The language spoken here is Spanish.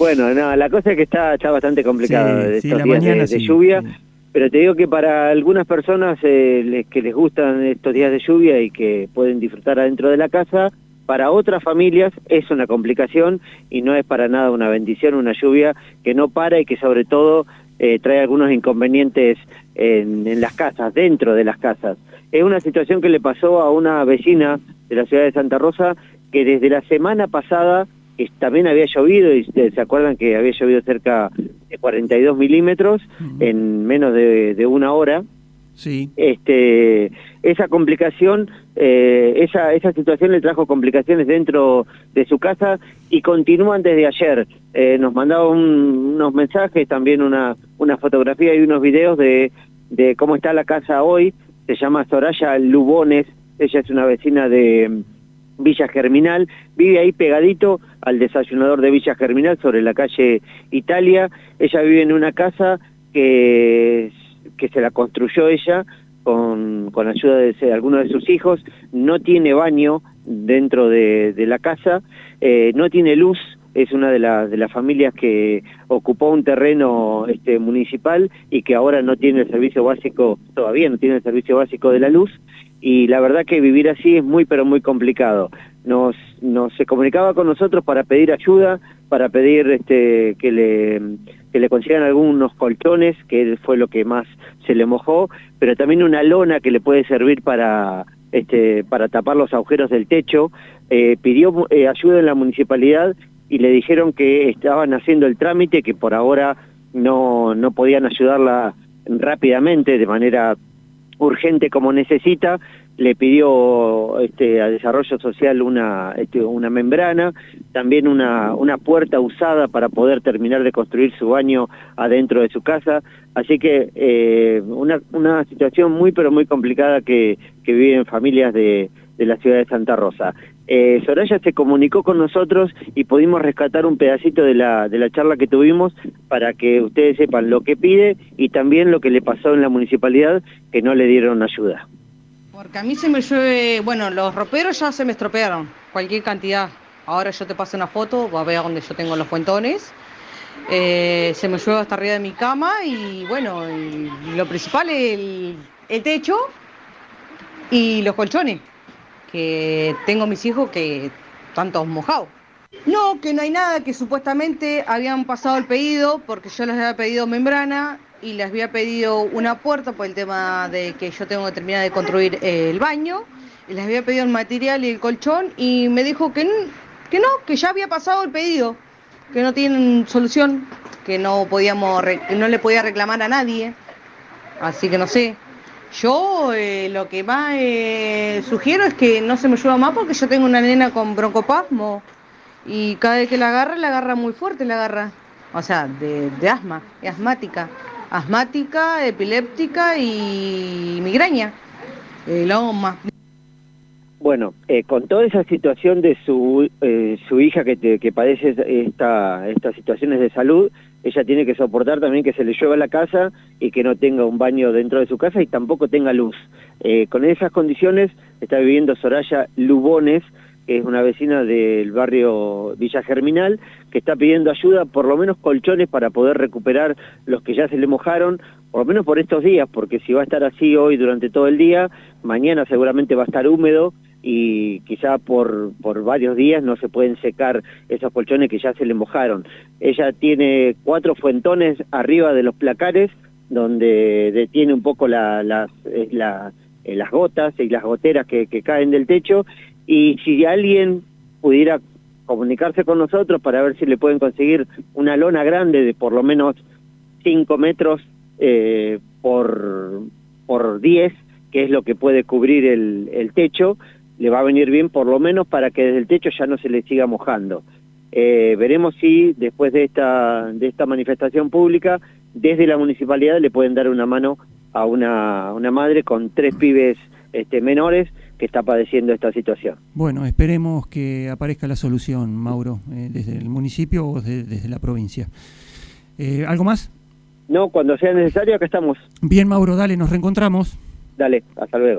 Bueno, no, la cosa es que está, está bastante complicada de estos días de, lluvia, pero te digo que para algunas personas eh, que les gustan estos días de lluvia y que pueden disfrutar adentro de la casa, para otras familias es una complicación y no es para nada una bendición, una lluvia que no para y que sobre todo eh, trae algunos inconvenientes en, en, las casas, dentro de las casas. Es una situación que le pasó a una vecina de la ciudad de Santa Rosa que desde la semana pasada también había llovido y se acuerdan que había llovido cerca de 42 milímetros en menos de, una hora. Sí. Este, esa complicación, eh, esa, esa situación le trajo complicaciones dentro de su casa y continúan desde ayer. Eh, nos mandaba unos mensajes, también una, una fotografía y unos videos de, de cómo está la casa hoy. Se llama Soraya Lubones, ella es una vecina de Villa Germinal, vive ahí pegadito al desayunador de Villa Germinal sobre la calle Italia. Ella vive en una casa que, que se la construyó ella con, con ayuda de, algunos de sus hijos, no tiene baño dentro de, la casa, eh, no tiene luz, es una de, de las familias que ocupó un terreno este, municipal y que ahora no tiene el servicio básico, todavía no tiene el servicio básico de la luz, y la verdad que vivir así es muy pero muy complicado. Nos, nos se comunicaba con nosotros para pedir ayuda, para pedir este, que le que le consigan algunos colchones, que fue lo que más se le mojó, pero también una lona que le puede servir para este, para tapar los agujeros del techo. Eh, pidió eh, ayuda en la municipalidad y le dijeron que estaban haciendo el trámite, que por ahora no, no podían ayudarla rápidamente, de manera urgente como necesita, le pidió este, a Desarrollo Social una, este, una membrana, también una, una puerta usada para poder terminar de construir su baño adentro de su casa, así que eh, una, una situación muy pero muy complicada que, que viven familias de, de la ciudad de Santa Rosa. Eh, Soraya se comunicó con nosotros y pudimos rescatar un pedacito de la, de la charla que tuvimos para que ustedes sepan lo que pide y también lo que le pasó en la municipalidad que no le dieron ayuda. Porque a mí se me llueve, bueno, los roperos ya se me estropearon, cualquier cantidad. Ahora yo te paso una foto, va a ver donde yo tengo los fuentones. Eh, se me llueve hasta arriba de mi cama y bueno, lo principal es el, el techo y los colchones que tengo mis hijos que están todos mojados. No, que no hay nada, que supuestamente habían pasado el pedido porque yo les había pedido membrana y les había pedido una puerta por el tema de que yo tengo que terminar de construir el baño. Y les había pedido el material y el colchón y me dijo que, que no, que ya había pasado el pedido, que no tienen solución, que no podíamos, que no le podía reclamar a nadie, así que no sé, yo eh, lo que más eh, sugiero es que no se me llueva más porque yo tengo una nena con broncopasmo y cada vez que la agarra, la agarra muy fuerte, la agarra. O sea, de, asma, asmática. Asmática, epiléptica y migraña. Eh, más. Bueno, con toda esa situación de su, su hija que, padece esta, estas situaciones de salud, ella tiene que soportar también que se le llueva la casa y que no tenga un baño dentro de su casa y tampoco tenga luz. Eh, con esas condiciones está viviendo Soraya Lubones, que es una vecina del barrio Villa Germinal, que está pidiendo ayuda, por lo menos colchones para poder recuperar los que ya se le mojaron, por lo menos por estos días, porque si va a estar así hoy durante todo el día, mañana seguramente va a estar húmedo y quizá por, por varios días no se pueden secar esos colchones que ya se le mojaron. Ella tiene cuatro fuentones arriba de los placares donde detiene un poco la, las, eh, eh, las gotas y las goteras que, caen del techo y si alguien pudiera comunicarse con nosotros para ver si le pueden conseguir una lona grande de por lo menos 5 metros eh, por, por 10, que es lo que puede cubrir el, el techo, le va a venir bien por lo menos para que desde el techo ya no se le siga mojando. Eh, veremos si después de esta, de esta manifestación pública, desde la municipalidad le pueden dar una mano a una, una madre con tres pibes este, menores que está padeciendo esta situación. Bueno, esperemos que aparezca la solución, Mauro, eh, desde el municipio o desde la provincia. Eh, ¿Algo más? No, cuando sea necesario, acá estamos. Bien, Mauro, dale, nos reencontramos. Dale, hasta luego.